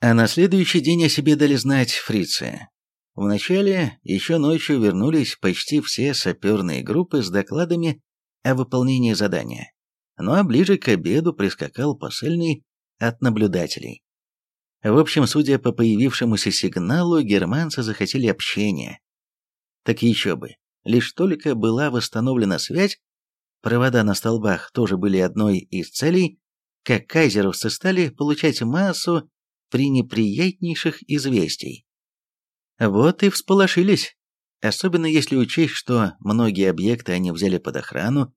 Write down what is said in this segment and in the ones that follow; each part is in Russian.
А на следующий день о себе дали знать фрицы. Вначале, еще ночью вернулись почти все саперные группы с докладами о выполнении задания. Ну а ближе к обеду прискакал посыльный от наблюдателей. В общем, судя по появившемуся сигналу, германцы захотели общения. Так еще бы, лишь только была восстановлена связь, провода на столбах тоже были одной из целей, как кайзеровцы стали получать массу пренеприятнейших известий. Вот и всполошились, особенно если учесть, что многие объекты они взяли под охрану,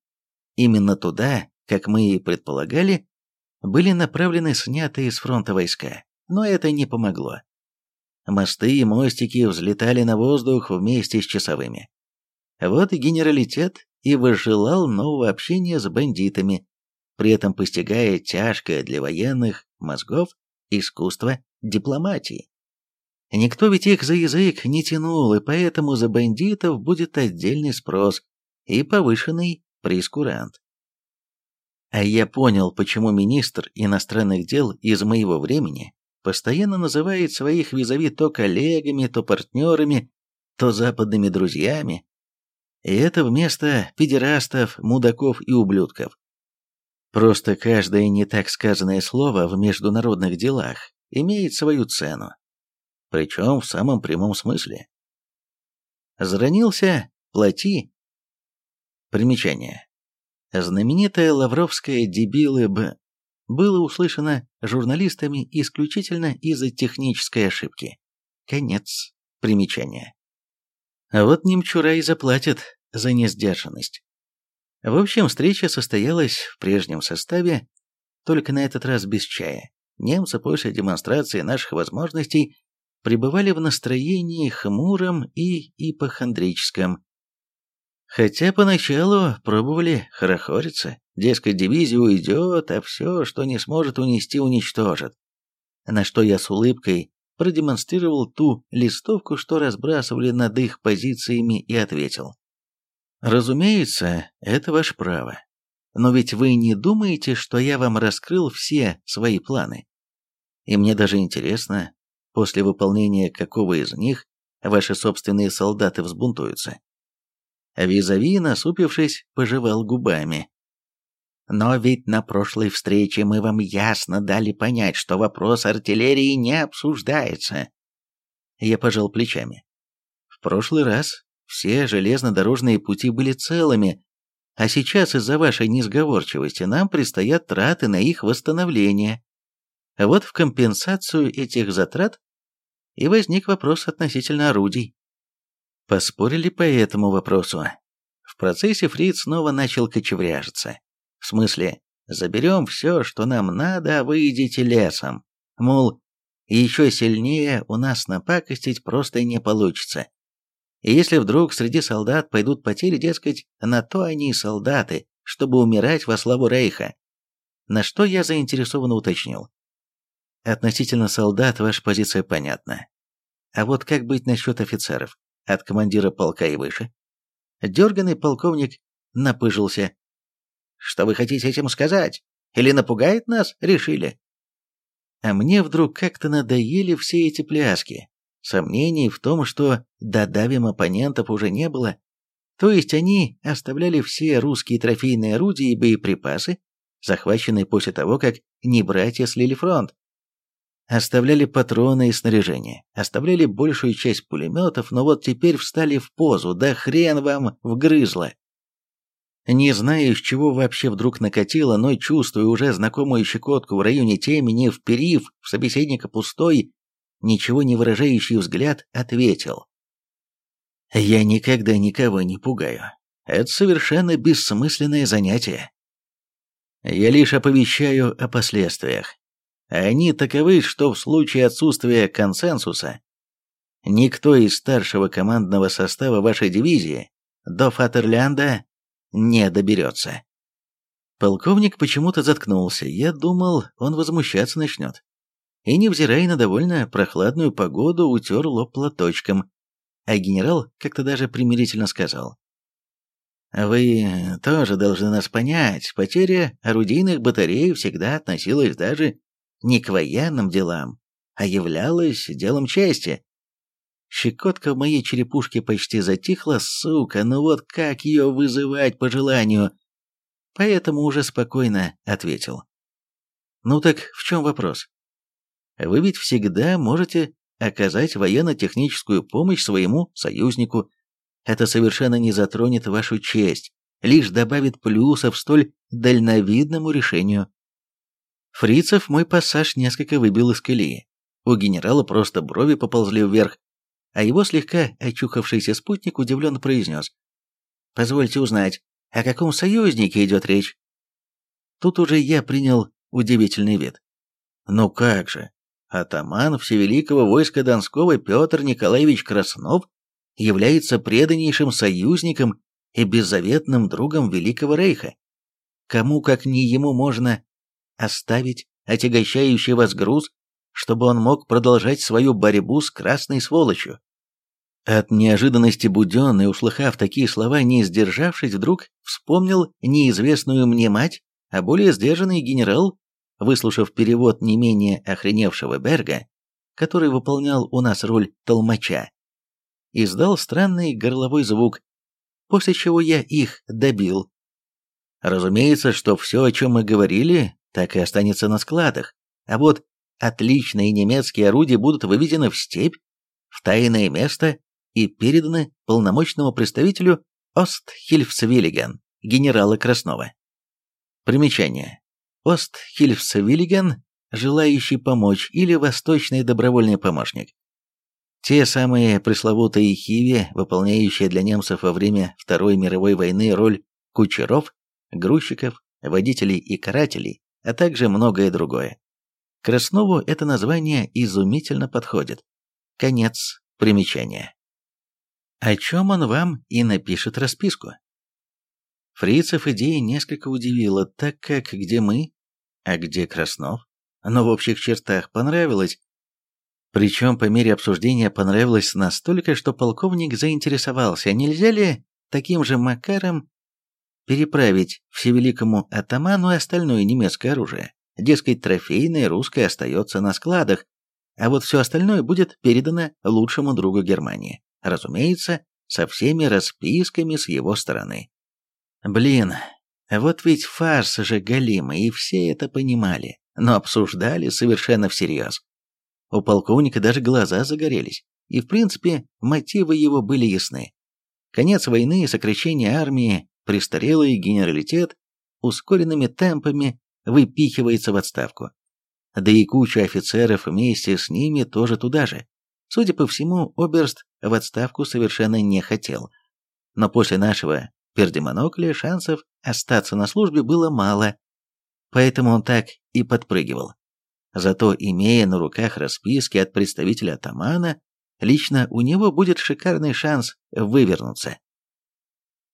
именно туда, как мы и предполагали, были направлены снятые с фронта войска, но это не помогло. Мосты и мостики взлетали на воздух вместе с часовыми. Вот и генералитет и возжелал нового общения с бандитами, при этом постигая тяжкое для военных мозгов искусство дипломатии. Никто ведь их за язык не тянул, и поэтому за бандитов будет отдельный спрос и повышенный прескурант. А я понял, почему министр иностранных дел из моего времени постоянно называет своих визави то коллегами, то партнерами, то западными друзьями. И это вместо педерастов, мудаков и ублюдков. Просто каждое не так сказанное слово в международных делах имеет свою цену. Причем в самом прямом смысле. Зранился – плати. Примечание. Знаменитая лавровская дебилы Б было услышано журналистами исключительно из-за технической ошибки. Конец примечания. А вот немчура и заплатят за несдержанность. В общем, встреча состоялась в прежнем составе, только на этот раз без чая. Немцы после демонстрации наших возможностей пребывали в настроении хмуром и ипохондрическом. Хотя поначалу пробовали хорохориться, дескать, дивизия уйдет, а все, что не сможет унести, уничтожит. На что я с улыбкой продемонстрировал ту листовку, что разбрасывали над их позициями, и ответил. Разумеется, это ваше право. Но ведь вы не думаете, что я вам раскрыл все свои планы? И мне даже интересно, после выполнения какого из них ваши собственные солдаты взбунтуются. Визави, насупившись, пожевал губами. Но ведь на прошлой встрече мы вам ясно дали понять, что вопрос артиллерии не обсуждается. Я пожал плечами. В прошлый раз все железнодорожные пути были целыми, а сейчас из-за вашей несговорчивости нам предстоят траты на их восстановление. А вот в компенсацию этих затрат и возник вопрос относительно орудий. Поспорили по этому вопросу. В процессе Фриц снова начал кочевряжиться. В смысле, заберем все, что нам надо, а вы лесом. Мол, еще сильнее у нас напакостить просто не получится. И если вдруг среди солдат пойдут потери, дескать, на то они и солдаты, чтобы умирать во славу Рейха. На что я заинтересованно уточнил. Относительно солдат ваша позиция понятна. А вот как быть насчет офицеров? От командира полка и выше? Дерганный полковник напыжился. Что вы хотите этим сказать? Или напугает нас, решили? А мне вдруг как-то надоели все эти пляски. Сомнений в том, что додавим оппонентов уже не было. То есть они оставляли все русские трофейные орудия и боеприпасы, захваченные после того, как не братья слили фронт. Оставляли патроны и снаряжение, оставляли большую часть пулеметов, но вот теперь встали в позу, да хрен вам вгрызло. Не знаю, из чего вообще вдруг накатило, но чувствую уже знакомую щекотку в районе темени, вперив в собеседника пустой, ничего не выражающий взгляд, ответил. «Я никогда никого не пугаю. Это совершенно бессмысленное занятие. Я лишь оповещаю о последствиях. Они таковы, что в случае отсутствия консенсуса никто из старшего командного состава вашей дивизии до Фатерлянда не доберется». Полковник почему-то заткнулся. Я думал, он возмущаться начнет и, невзирая на довольно прохладную погоду, утер лоб платочком, а генерал как-то даже примирительно сказал. «Вы тоже должны нас понять, потеря орудийных батарей всегда относилась даже не к военным делам, а являлось делом чести. Щекотка в моей черепушке почти затихла, сука, ну вот как ее вызывать по желанию? Поэтому уже спокойно ответил. Ну так в чем вопрос? Вы ведь всегда можете оказать военно-техническую помощь своему союзнику. Это совершенно не затронет вашу честь, лишь добавит плюсов столь дальновидному решению. Фрицев мой пассаж несколько выбил из колеи. У генерала просто брови поползли вверх, а его слегка очухавшийся спутник удивленно произнес. «Позвольте узнать, о каком союзнике идет речь?» Тут уже я принял удивительный вид. «Ну как же, атаман Всевеликого войска Донского Петр Николаевич Краснов является преданнейшим союзником и беззаветным другом Великого Рейха. Кому, как не ему, можно оставить отягощающий вас груз чтобы он мог продолжать свою борьбу с красной сволочью. От неожиданности Буденный, услыхав такие слова, не сдержавшись, вдруг вспомнил неизвестную мне мать, а более сдержанный генерал, выслушав перевод не менее охреневшего Берга, который выполнял у нас роль толмача, издал странный горловой звук, после чего я их добил. Разумеется, что все, о чем мы говорили, так и останется на складах, а вот отличные немецкие орудия будут выведены в степь, в тайное место и переданы полномочному представителю Остхильфсвиллиген, генерала Краснова. Примечание. Остхильфсвиллиген – желающий помочь или восточный добровольный помощник. Те самые пресловутые хиви, выполняющие для немцев во время Второй мировой войны роль кучеров, грузчиков, водителей и карателей, а также многое другое. Краснову это название изумительно подходит. Конец примечания. О чем он вам и напишет расписку. Фрицев идея несколько удивила, так как где мы, а где Краснов, но в общих чертах понравилось. Причем по мере обсуждения понравилось настолько, что полковник заинтересовался, нельзя ли таким же макаром переправить всевеликому атаману остальное немецкое оружие. Дескать, трофейное русское остается на складах, а вот все остальное будет передано лучшему другу Германии. Разумеется, со всеми расписками с его стороны. Блин, вот ведь фарс же галимый, и все это понимали, но обсуждали совершенно всерьез. У полковника даже глаза загорелись, и в принципе мотивы его были ясны. Конец войны, сокращение армии, престарелый генералитет ускоренными темпами выпихивается в отставку. Да и куча офицеров вместе с ними тоже туда же. Судя по всему, Оберст в отставку совершенно не хотел. Но после нашего пердемонокля шансов остаться на службе было мало, поэтому он так и подпрыгивал. Зато, имея на руках расписки от представителя атамана, лично у него будет шикарный шанс вывернуться.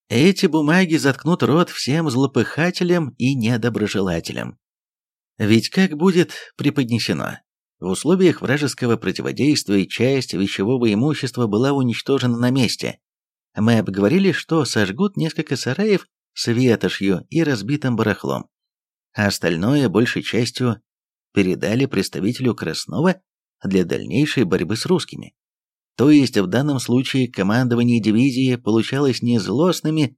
Эти бумаги заткнут рот всем злопыхателям и недоброжелателям. Ведь как будет преподнесено? В условиях вражеского противодействия часть вещевого имущества была уничтожена на месте. Мы обговорили, что сожгут несколько сараев с ветошью и разбитым барахлом, а остальное большей частью передали представителю Краснова для дальнейшей борьбы с русскими. То есть в данном случае командование дивизии получалось не злостными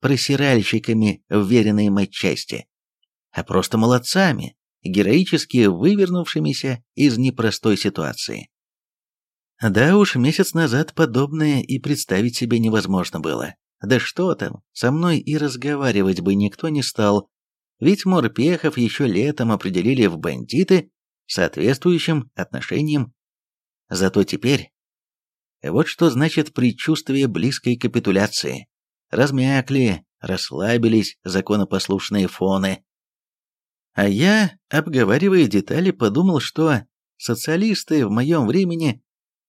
просиральщиками вверенной матчасти, а просто молодцами, героически вывернувшимися из непростой ситуации. Да уж, месяц назад подобное и представить себе невозможно было. Да что там, со мной и разговаривать бы никто не стал, ведь Морпехов еще летом определили в бандиты соответствующим отношением. Зато теперь вот что значит предчувствие близкой капитуляции. Размякли, расслабились законопослушные фоны. А я, обговаривая детали, подумал, что социалисты в моем времени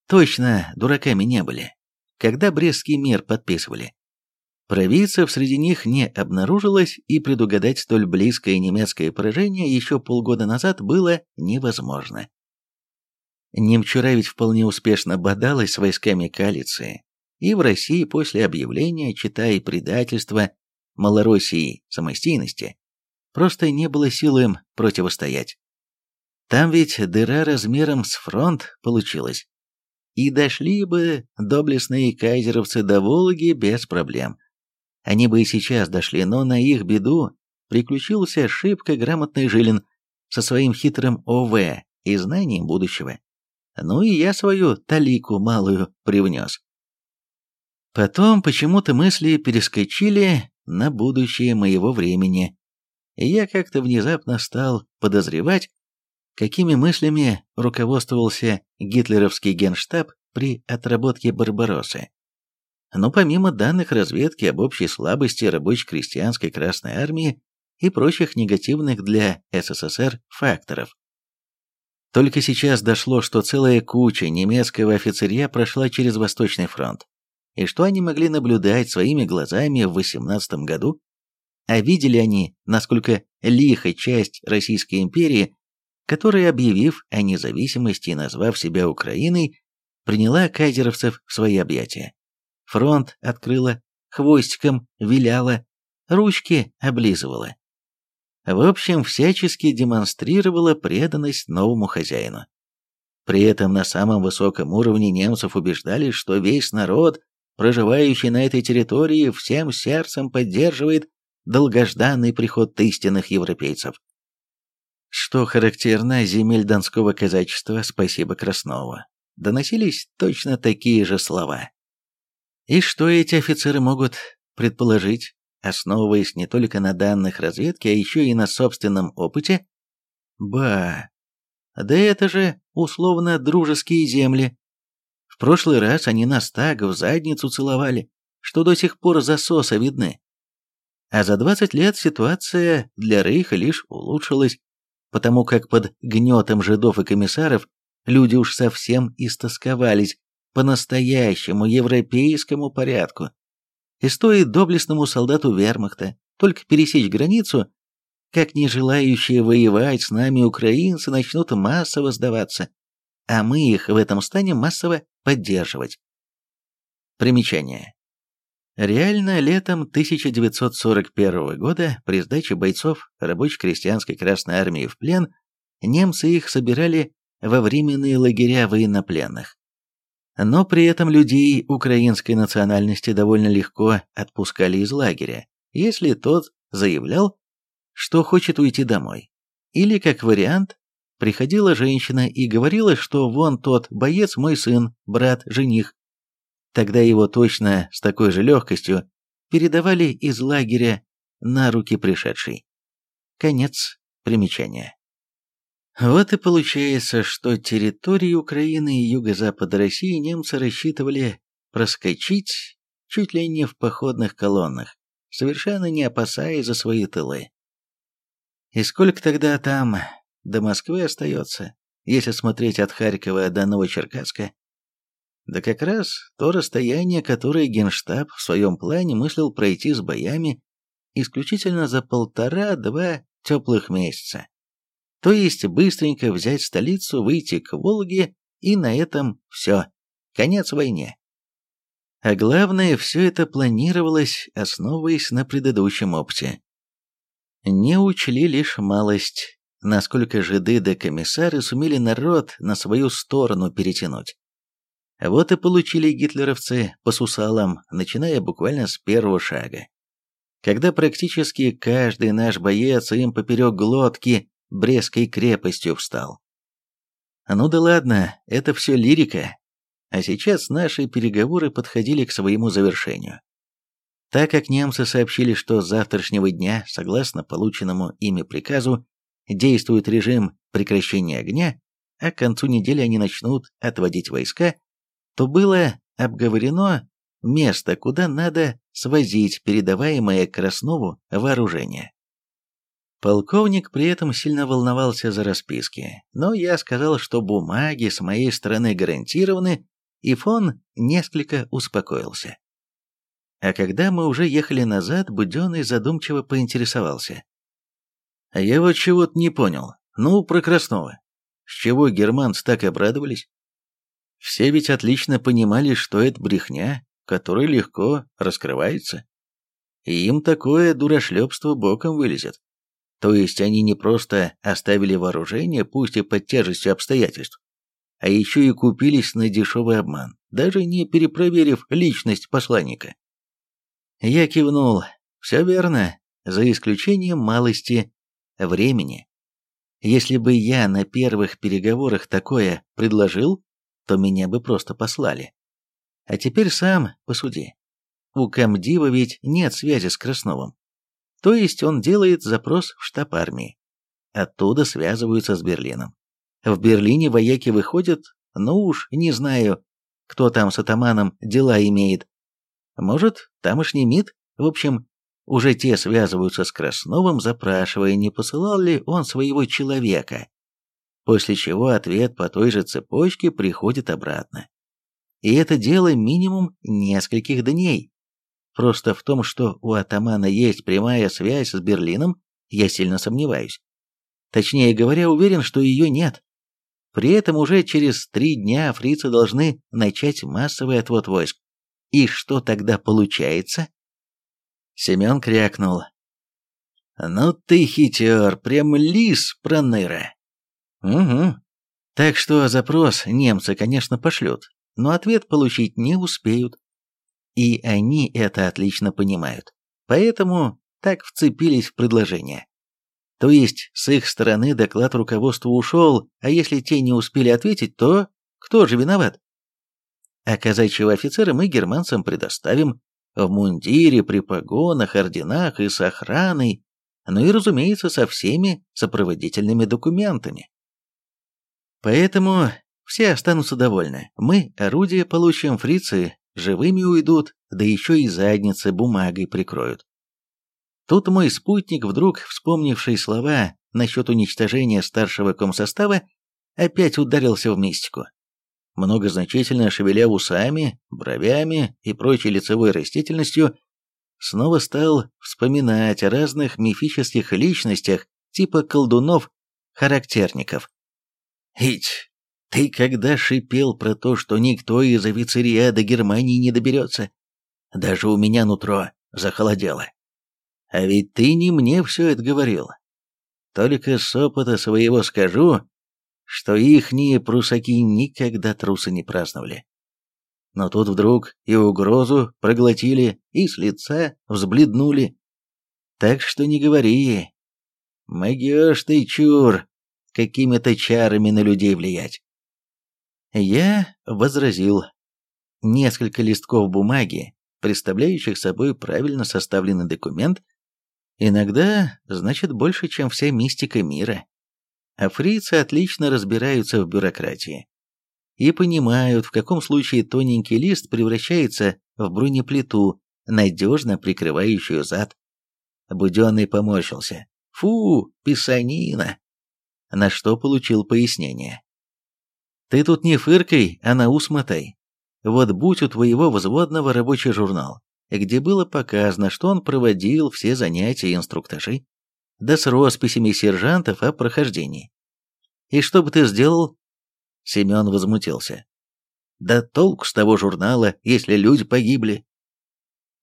точно дураками не были, когда Брестский мир подписывали. Провидцев среди них не обнаружилось, и предугадать столь близкое немецкое поражение еще полгода назад было невозможно. Немчура ведь вполне успешно бодалась с войсками коалиции, и в России после объявления, читай предательства Малороссии самостийности, просто не было сил им противостоять. Там ведь дыра размером с фронт получилась. И дошли бы доблестные кайзеровцы до Волги без проблем. Они бы и сейчас дошли, но на их беду приключился шибко грамотный Жилин со своим хитрым ОВ и знанием будущего. Ну и я свою талику малую привнес. Потом почему-то мысли перескочили на будущее моего времени. Я как-то внезапно стал подозревать, какими мыслями руководствовался гитлеровский генштаб при отработке Барбароссы. Но помимо данных разведки об общей слабости рабоче-крестьянской Красной Армии и прочих негативных для СССР факторов. Только сейчас дошло, что целая куча немецкого офицерья прошла через Восточный фронт, и что они могли наблюдать своими глазами в 18 году, а видели они, насколько лихо часть Российской империи, которая, объявив о независимости и назвав себя Украиной, приняла кайзеровцев в свои объятия. Фронт открыла, хвостиком виляла, ручки облизывала. В общем, всячески демонстрировала преданность новому хозяину. При этом на самом высоком уровне немцев убеждали, что весь народ, проживающий на этой территории, всем сердцем поддерживает долгожданный приход истинных европейцев. Что характерно, земель донского казачества «Спасибо Краснову» доносились точно такие же слова. И что эти офицеры могут предположить, основываясь не только на данных разведки, а еще и на собственном опыте? Ба, да это же условно дружеские земли. В прошлый раз они нас так в задницу целовали, что до сих пор засоса видны. А за 20 лет ситуация для Рейха лишь улучшилась, потому как под гнетом жидов и комиссаров люди уж совсем истосковались по настоящему европейскому порядку. И стоит доблестному солдату вермахта только пересечь границу, как не желающие воевать с нами украинцы начнут массово сдаваться, а мы их в этом станем массово поддерживать. Примечание. Реально, летом 1941 года при сдаче бойцов рабоче-крестьянской Красной Армии в плен немцы их собирали во временные лагеря военнопленных. Но при этом людей украинской национальности довольно легко отпускали из лагеря, если тот заявлял, что хочет уйти домой. Или, как вариант, приходила женщина и говорила, что вон тот боец мой сын, брат, жених, Тогда его точно с такой же легкостью передавали из лагеря на руки пришедшей. Конец примечания. Вот и получается, что территории Украины и юго-запада России немцы рассчитывали проскочить чуть ли не в походных колоннах, совершенно не опасаясь за свои тылы. И сколько тогда там до Москвы остается, если смотреть от Харькова до Новочеркасска? Да как раз то расстояние, которое Генштаб в своем плане мыслил пройти с боями исключительно за полтора-два теплых месяца. То есть быстренько взять столицу, выйти к Волге, и на этом все. Конец войне. А главное, все это планировалось, основываясь на предыдущем опыте. Не учли лишь малость, насколько жиды да комиссары сумели народ на свою сторону перетянуть. Вот и получили гитлеровцы по сусалам, начиная буквально с первого шага. Когда практически каждый наш боец им поперек глотки Брестской крепостью встал. Ну да ладно, это все лирика. А сейчас наши переговоры подходили к своему завершению. Так как немцы сообщили, что с завтрашнего дня, согласно полученному ими приказу, действует режим прекращения огня, а к концу недели они начнут отводить войска, то было обговорено место, куда надо свозить передаваемое Краснову вооружение. Полковник при этом сильно волновался за расписки, но я сказал, что бумаги с моей стороны гарантированы, и фон несколько успокоился. А когда мы уже ехали назад, Буденный задумчиво поинтересовался. «А я вот чего-то не понял. Ну, про Краснова. С чего германцы так обрадовались? Все ведь отлично понимали, что это брехня, которая легко раскрывается. И им такое дурашлепство боком вылезет. То есть они не просто оставили вооружение, пусть и под тяжестью обстоятельств, а еще и купились на дешевый обман, даже не перепроверив личность посланника. Я кивнул. Все верно, за исключением малости времени. Если бы я на первых переговорах такое предложил, то меня бы просто послали. А теперь сам посуди. У Камдива ведь нет связи с Красновым. То есть он делает запрос в штаб армии. Оттуда связываются с Берлином. В Берлине вояки выходят, ну уж не знаю, кто там с атаманом дела имеет. Может, тамошний МИД? В общем, уже те связываются с Красновым, запрашивая, не посылал ли он своего человека. После чего ответ по той же цепочке приходит обратно. И это дело минимум нескольких дней. Просто в том, что у атамана есть прямая связь с Берлином, я сильно сомневаюсь. Точнее говоря, уверен, что ее нет. При этом уже через три дня фрицы должны начать массовый отвод войск. И что тогда получается? Семен крякнул. «Ну ты хитер, прям лис проныра». «Угу. Так что запрос немцы, конечно, пошлют, но ответ получить не успеют. И они это отлично понимают. Поэтому так вцепились в предложение. То есть с их стороны доклад руководству ушел, а если те не успели ответить, то кто же виноват? А казачьего офицера мы германцам предоставим в мундире, при погонах, орденах и с охраной, ну и, разумеется, со всеми сопроводительными документами. Поэтому все останутся довольны. Мы орудие получим, фрицы живыми уйдут, да еще и задницы бумагой прикроют. Тут мой спутник, вдруг вспомнивший слова насчет уничтожения старшего комсостава, опять ударился в мистику. Многозначительно шевеля усами, бровями и прочей лицевой растительностью, снова стал вспоминать о разных мифических личностях типа колдунов-характерников. «Ить, ты когда шипел про то, что никто из офицерия до Германии не доберется? Даже у меня нутро захолодело. А ведь ты не мне все это говорил. Только с опыта своего скажу, что ихние прусаки никогда трусы не праздновали. Но тут вдруг и угрозу проглотили, и с лица взбледнули. Так что не говори. Могешь ты, чур, какими-то чарами на людей влиять. Я возразил. Несколько листков бумаги, представляющих собой правильно составленный документ, иногда значит больше, чем вся мистика мира. А фрицы отлично разбираются в бюрократии и понимают, в каком случае тоненький лист превращается в бронеплиту, надежно прикрывающую зад. Буденный поморщился. «Фу, писанина!» На что получил пояснение. Ты тут не фыркой, а на ус мотай. Вот будь у твоего взводного рабочий журнал, где было показано, что он проводил все занятия и инструктажи, да с росписями сержантов о прохождении. И что бы ты сделал? Семен возмутился. Да толк с того журнала, если люди погибли.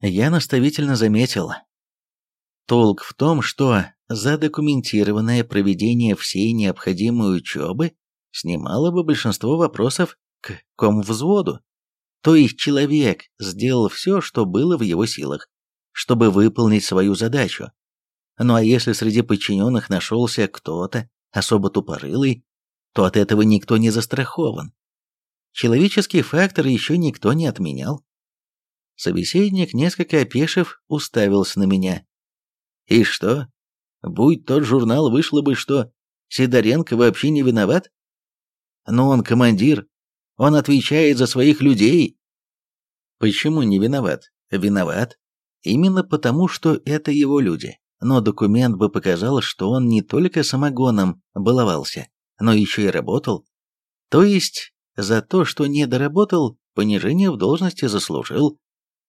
Я наставительно заметил. Толк в том, что задокументированное проведение всей необходимой учебы снимало бы большинство вопросов к комвзводу. То есть человек сделал все, что было в его силах, чтобы выполнить свою задачу. Ну а если среди подчиненных нашелся кто-то особо тупорылый, то от этого никто не застрахован. Человеческий фактор еще никто не отменял. Собеседник, несколько опешив, уставился на меня. И что? Будь тот журнал, вышло бы, что Сидоренко вообще не виноват? Но он командир, он отвечает за своих людей. Почему не виноват? Виноват. Именно потому, что это его люди. Но документ бы показал, что он не только самогоном баловался, но еще и работал. То есть, за то, что не доработал, понижение в должности заслужил.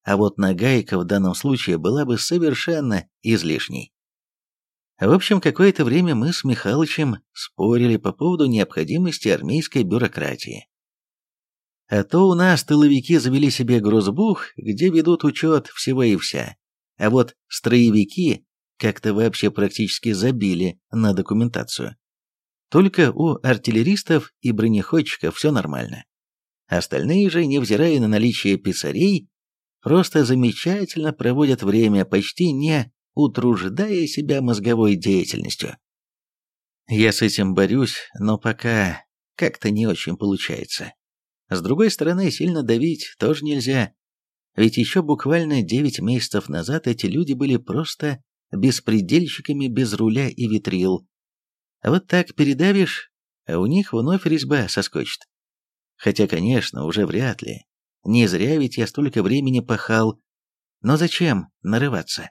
А вот нагайка в данном случае была бы совершенно излишней. В общем, какое-то время мы с Михалычем спорили по поводу необходимости армейской бюрократии. А то у нас тыловики завели себе грузбух, где ведут учет всего и вся. А вот строевики как-то вообще практически забили на документацию. Только у артиллеристов и бронеходчиков все нормально. Остальные же, невзирая на наличие писарей, просто замечательно проводят время, почти не утруждая себя мозговой деятельностью. Я с этим борюсь, но пока как-то не очень получается. С другой стороны, сильно давить тоже нельзя. Ведь еще буквально 9 месяцев назад эти люди были просто беспредельщиками без руля и витрил. А вот так передавишь, а у них вновь резьба соскочит. Хотя, конечно, уже вряд ли. Не зря ведь я столько времени пахал. Но зачем нарываться?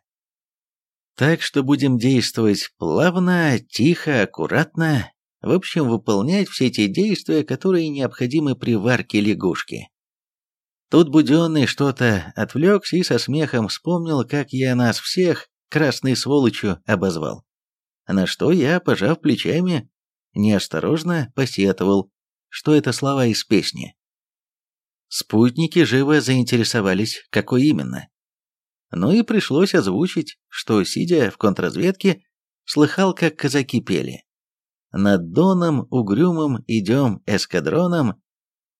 Так что будем действовать плавно, тихо, аккуратно, в общем, выполнять все те действия, которые необходимы при варке лягушки. Тут Буденный что-то отвлекся и со смехом вспомнил, как я нас всех красной сволочью обозвал. На что я, пожав плечами, неосторожно посетовал, что это слова из песни. Спутники живо заинтересовались, какой именно. Ну и пришлось озвучить, что, сидя в контрразведке, слыхал, как казаки пели. Над Доном угрюмым идем эскадроном,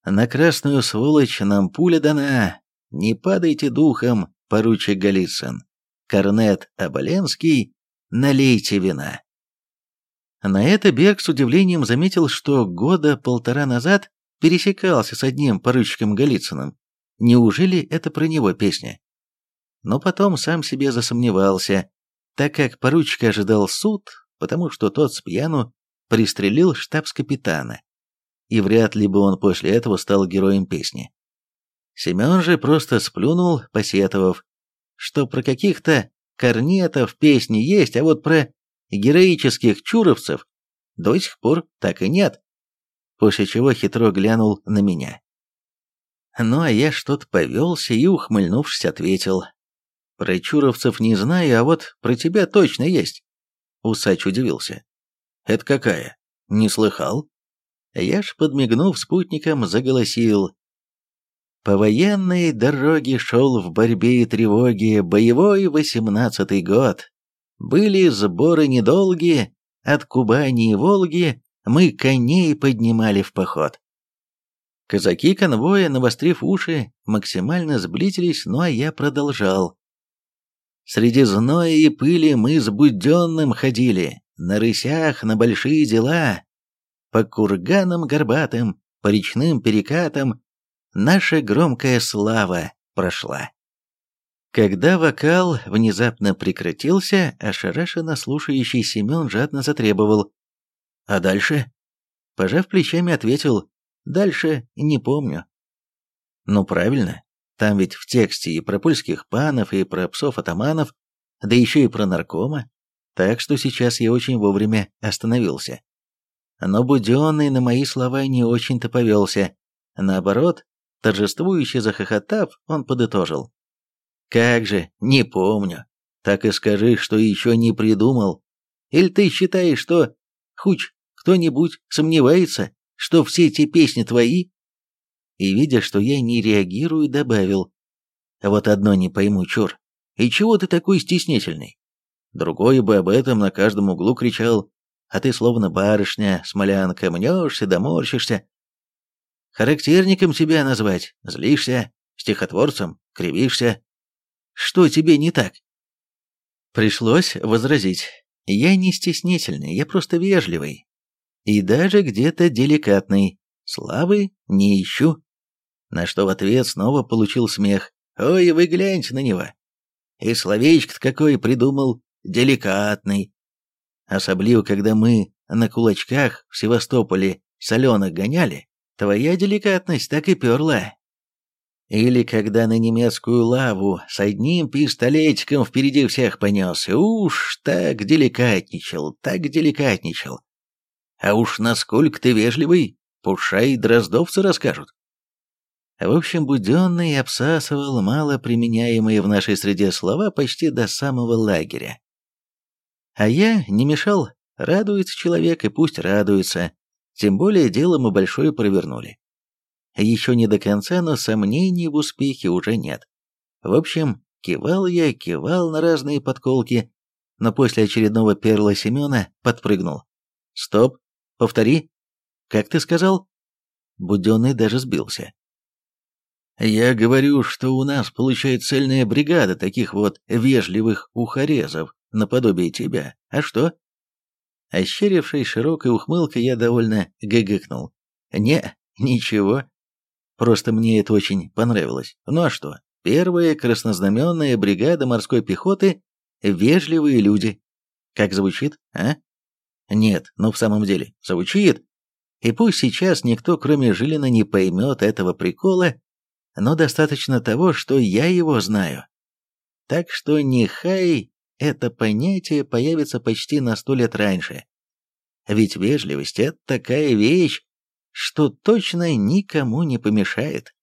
на красную сволочь нам пуля дана, не падайте духом, поручик Голицын, корнет Оболенский, налейте вина. На это Берг с удивлением заметил, что года полтора назад пересекался с одним поручиком Голицыным. Неужели это про него песня? Но потом сам себе засомневался, так как поручик ожидал суд, потому что тот с пьяну пристрелил штабс-капитана, и вряд ли бы он после этого стал героем песни. Семен же просто сплюнул, посетовав, что про каких-то корнетов песни есть, а вот про героических чуровцев до сих пор так и нет. После чего хитро глянул на меня. Ну а я что-то повелся и, ухмыльнувшись, ответил. Про чуровцев не знаю, а вот про тебя точно есть. Усач удивился. Это какая? Не слыхал? Я ж, подмигнув спутником, заголосил. По военной дороге шел в борьбе и тревоге боевой восемнадцатый год. Были сборы недолгие, от Кубани и Волги мы коней поднимали в поход. Казаки конвоя, навострив уши, максимально сблизились, ну а я продолжал. Среди зноя и пыли мы с Буденным ходили, на рысях, на большие дела. По курганам горбатым, по речным перекатам наша громкая слава прошла. Когда вокал внезапно прекратился, ошарашенно слушающий Семен жадно затребовал. «А дальше?» Пожав плечами, ответил. «Дальше не помню». «Ну правильно, там ведь в тексте и про польских панов, и про псов-атаманов, да еще и про наркома, так что сейчас я очень вовремя остановился. Но Буденный на мои слова не очень-то повелся. Наоборот, торжествующе захохотав, он подытожил. «Как же, не помню. Так и скажи, что еще не придумал. Или ты считаешь, что хоть кто-нибудь сомневается, что все эти песни твои?» И, видя, что я не реагирую, добавил. «Вот одно не пойму, чур. И чего ты такой стеснительный? Другой бы об этом на каждом углу кричал, а ты словно барышня, смолянка, мнешься да морщишься. Характерником себя назвать, злишься, стихотворцем, кривишься. Что тебе не так? Пришлось возразить. Я не стеснительный, я просто вежливый. И даже где-то деликатный. Славы не ищу. На что в ответ снова получил смех. Ой, вы гляньте на него. И словечко-то какое придумал деликатный. Особливо, когда мы на кулачках в Севастополе соленых гоняли, твоя деликатность так и перла. Или когда на немецкую лаву с одним пистолетиком впереди всех понес, уж так деликатничал, так деликатничал. А уж насколько ты вежливый, пушай дроздовцы расскажут. В общем, Буденный обсасывал мало применяемые в нашей среде слова почти до самого лагеря. А я не мешал, радуется человек и пусть радуется, тем более дело мы большое провернули. Еще не до конца, но сомнений в успехе уже нет. В общем, кивал я, кивал на разные подколки, но после очередного перла Семена подпрыгнул. «Стоп! Повтори! Как ты сказал?» Буденный даже сбился. «Я говорю, что у нас получается цельная бригада таких вот вежливых ухорезов, наподобие тебя. А что?» Ощерившись широкой ухмылкой, я довольно гыгыкнул. «Не, ничего. Просто мне это очень понравилось. Ну а что? Первая краснознаменная бригада морской пехоты — вежливые люди. Как звучит, а? Нет, ну в самом деле, звучит. И пусть сейчас никто, кроме Жилина, не поймет этого прикола, но достаточно того, что я его знаю. Так что нехай это понятие появится почти на сто лет раньше. Ведь вежливость — это такая вещь, что точно никому не помешает.